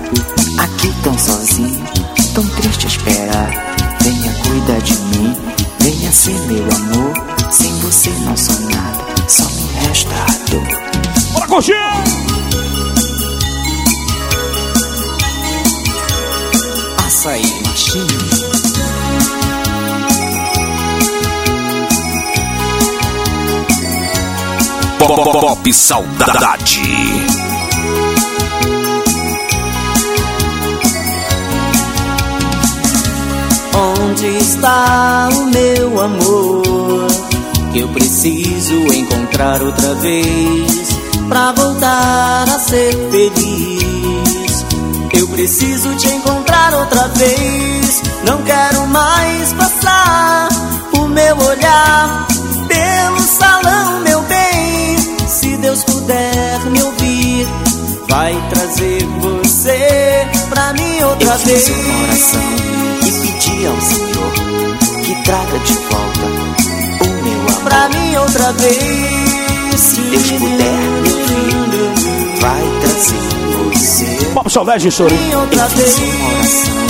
Speaker 24: Aqui tão sozinho, tão triste a esperar. Venha cuidar de mim, venha ser meu amor. Sem você não sou nada, só me resta a dor.
Speaker 3: Bora curtir!
Speaker 24: Açaí Machine.
Speaker 2: Pop, pop Saudade.
Speaker 14: Onde está o meu amor? Que eu preciso encontrar outra vez pra voltar a ser feliz. Eu preciso te encontrar outra vez. Não quero mais passar o meu olhar pelo salão, meu bem. Se Deus puder me ouvir, vai trazer você pra mim outra
Speaker 24: Eu
Speaker 14: vez.
Speaker 24: Pedi ao Senhor que traga de volta o meu amor.
Speaker 14: pra mim outra vez.
Speaker 24: Se Deus puder me ouvir, vai trazer você.
Speaker 3: Pop Saudade, Sori.
Speaker 24: Eu fiz um coração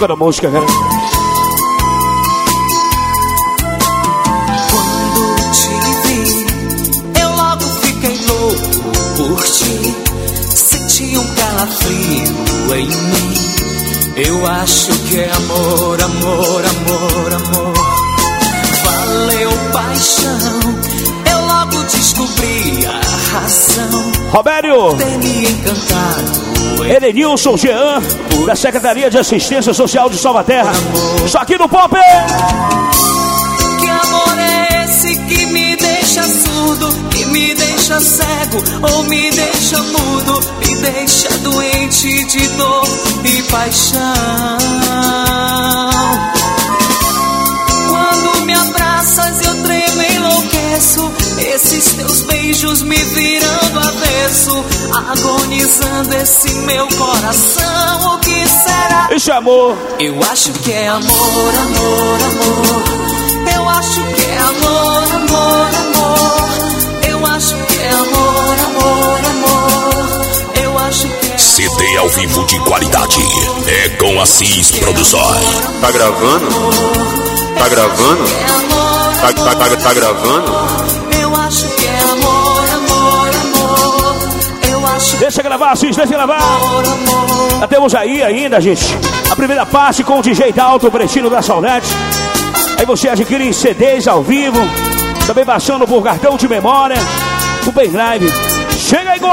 Speaker 3: Agora a música, cara.
Speaker 14: Quando te vi, eu logo fiquei louco por ti. Senti um calafrio em mim. Eu acho que é amor, amor, amor, amor. Valeu paixão. Eu logo descobri a razão.
Speaker 3: Robério,
Speaker 14: Ter me encantado.
Speaker 3: Edenilson Jean, da Secretaria de Assistência Social de Salvaterra. Só aqui no Pop!
Speaker 14: Que amor é esse que me deixa surdo, que me deixa cego ou me deixa mudo, me deixa doente de dor e paixão? Quando me abraças eu tremo e enlouqueço, esses teus beijos me virando avesso, agonizando esse meu coração. O que será?
Speaker 3: Esse amor.
Speaker 14: Eu acho que é amor, amor, amor. Eu acho que é amor, amor, amor. Eu acho que é amor, amor, amor. Eu acho que é
Speaker 20: CD ao vivo de qualidade. É com Assis Produções.
Speaker 25: Tá gravando? Tá gravando? Tá, tá, tá, tá gravando?
Speaker 3: Deixa gravar, Assis, deixa gravar. Já temos aí ainda, gente, a primeira parte com o DJ Dalton, o Prestino da Saudade. Aí você adquire CDs ao vivo, também baixando por cartão de memória, o pendrive. Chega aí com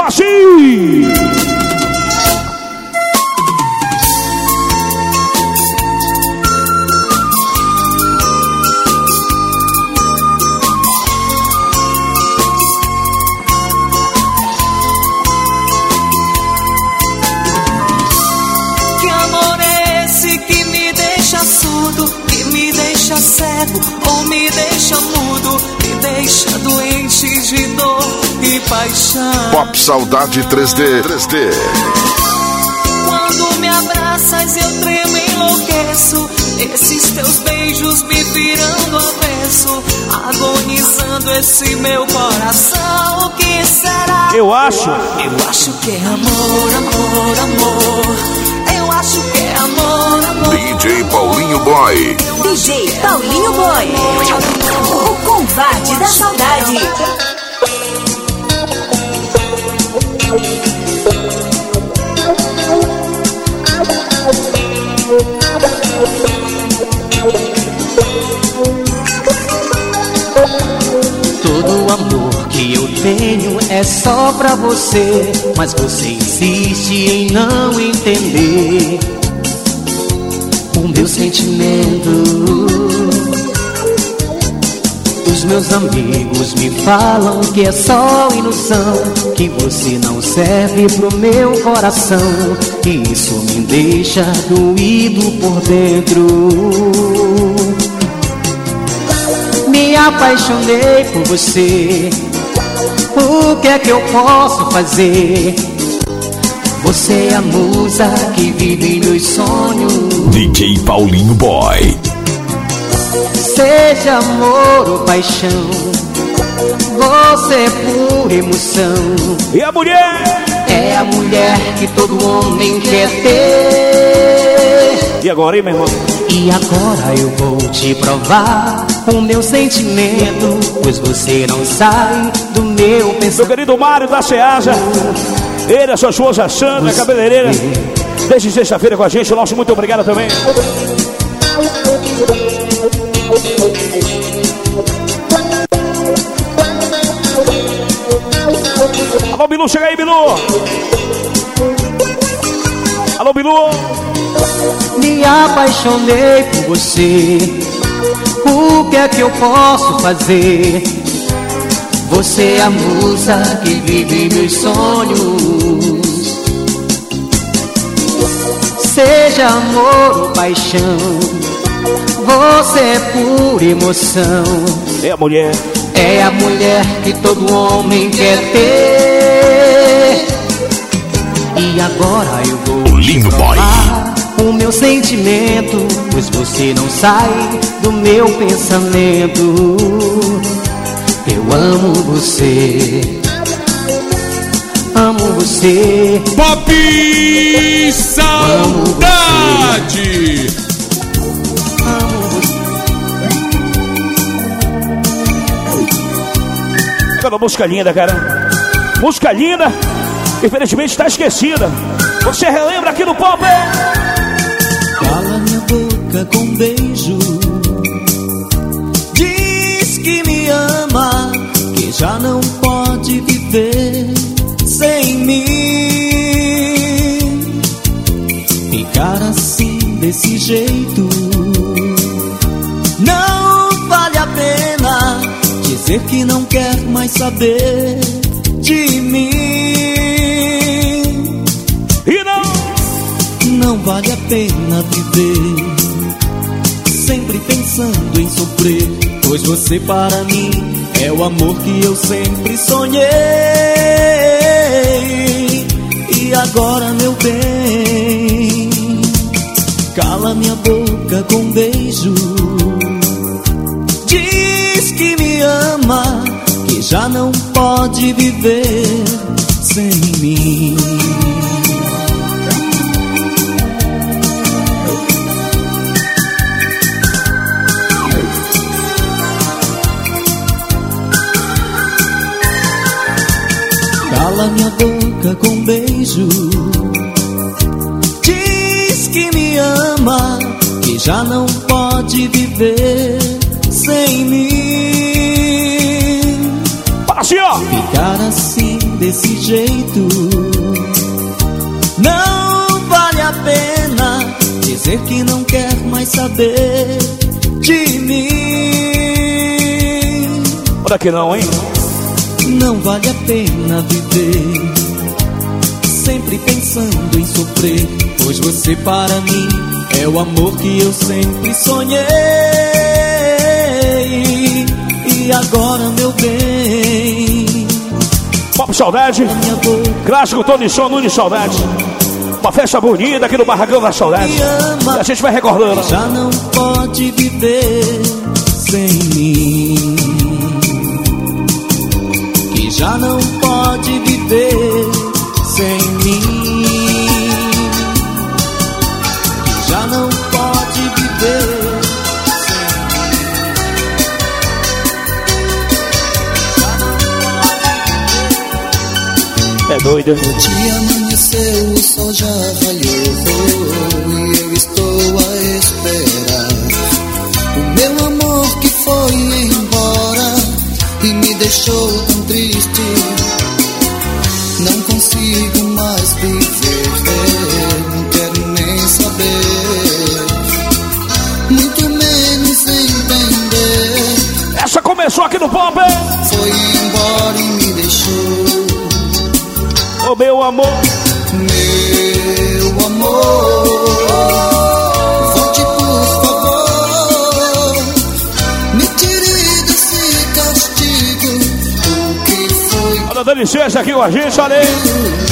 Speaker 14: cego ou me deixa mudo, me deixa doente de dor e paixão?
Speaker 20: Pop Saudade 3D. 3D.
Speaker 14: Quando me abraças eu tremo e enlouqueço, esses teus beijos me virando avesso, agonizando esse meu coração. O que será?
Speaker 3: Eu acho.
Speaker 14: Eu acho que é amor, amor, amor. Eu acho que é amor, amor.
Speaker 20: DJ Paulinho Boy.
Speaker 12: DJ Paulinho Boy. O combate da saudade.
Speaker 26: Todo o amor que eu tenho é só pra você, mas você insiste em não entender o meu sentimento. Os meus amigos me falam que é só ilusão, que você não serve pro meu coração. E isso me deixa doído por dentro. Me apaixonei por você. O que é que eu posso fazer? Você é a musa que vive em meus sonhos.
Speaker 2: DJ Paulinho Boy.
Speaker 26: Seja amor ou paixão, você é pura emoção.
Speaker 3: E a mulher?
Speaker 26: É a mulher que todo homem quer ter.
Speaker 3: E agora, hein, meu irmão?
Speaker 26: E agora eu vou te provar o meu sentimento, pois você não sai do meu pensamento.
Speaker 3: Meu querido Mário da Ceasa, ele, a sua esposa Sandra, cabeleireira, desde sexta-feira com a gente. Nosso muito obrigado também. Alô, Bilu, chega aí, Bilu! Alô, Bilu!
Speaker 26: Me apaixonei por você. O que é que eu posso fazer? Você é a musa que vive meus sonhos. Seja amor ou paixão, você é pura emoção.
Speaker 3: É a mulher.
Speaker 26: É a mulher que todo homem quer ter. E agora eu vou
Speaker 2: Lindo Boy.
Speaker 26: o meu sentimento, pois você não sai do meu pensamento. Eu amo você. Amo você.
Speaker 17: Pop Saudade.
Speaker 3: Aquela música linda, cara. Música linda. Infelizmente está esquecida. Você relembra aqui no Pop?
Speaker 27: Cala minha boca com um já não pode viver sem mim. Ficar assim desse jeito não vale a pena dizer que não quer mais saber de mim.
Speaker 3: E não,
Speaker 27: não vale a pena viver sempre pensando em sofrer, pois você para mim é o amor que eu sempre sonhei. E agora, meu bem, cala minha boca com um beijo. Diz que me ama, que já não pode viver sem mim. Minha boca com um beijo. Diz que me ama, que já não pode viver sem mim.
Speaker 3: Assim, ó.
Speaker 27: Ficar assim desse jeito não vale a pena dizer que não quer mais saber de mim.
Speaker 3: Olha que não, hein?
Speaker 27: Não vale a pena viver sempre pensando em sofrer, pois você para mim é o amor que eu sempre sonhei. E agora, meu bem,
Speaker 3: Pop Saudade. Clássico Tony Som, Nunes Saudade. Uma festa bonita aqui no Barracão da Saudade. E a gente vai recordando.
Speaker 27: já não pode viver sem mim. Já não pode viver sem mim. Já não pode viver.
Speaker 3: É doido.
Speaker 27: O dia amanheceu, o sol já raiou deixou tão triste.
Speaker 3: Não consigo mais viver, não quero nem saber. Muito menos entender.
Speaker 22: Essa começou aqui no Pop.
Speaker 3: Foi embora e me deixou.
Speaker 22: Ô meu amor. Dá licença aqui com a gente, olha aí.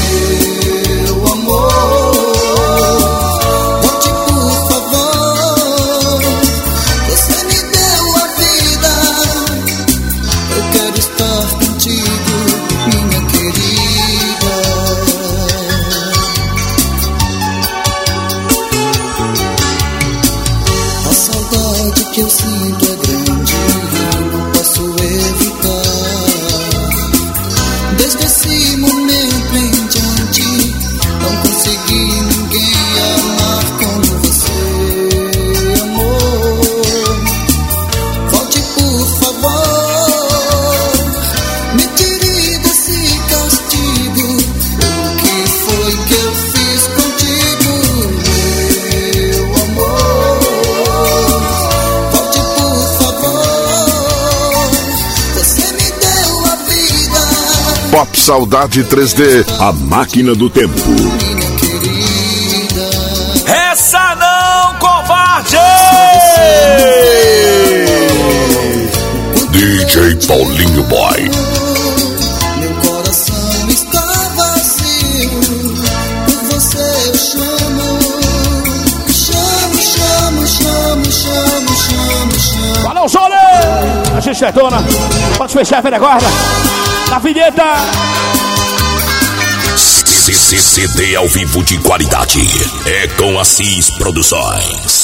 Speaker 2: Saudade 3D, a máquina do tempo.
Speaker 4: Essa não, covarde!
Speaker 2: DJ Paulinho Boy.
Speaker 3: Meu coração está vazio. Por você eu chamo, chamo, chamo, chamo, chamo, chamo, chamo.
Speaker 22: Valeu, Sole! A gente é dona. Pode fechar a velha guarda. Na vinheta.
Speaker 2: CD ao vivo de qualidade. É com Assis Produções.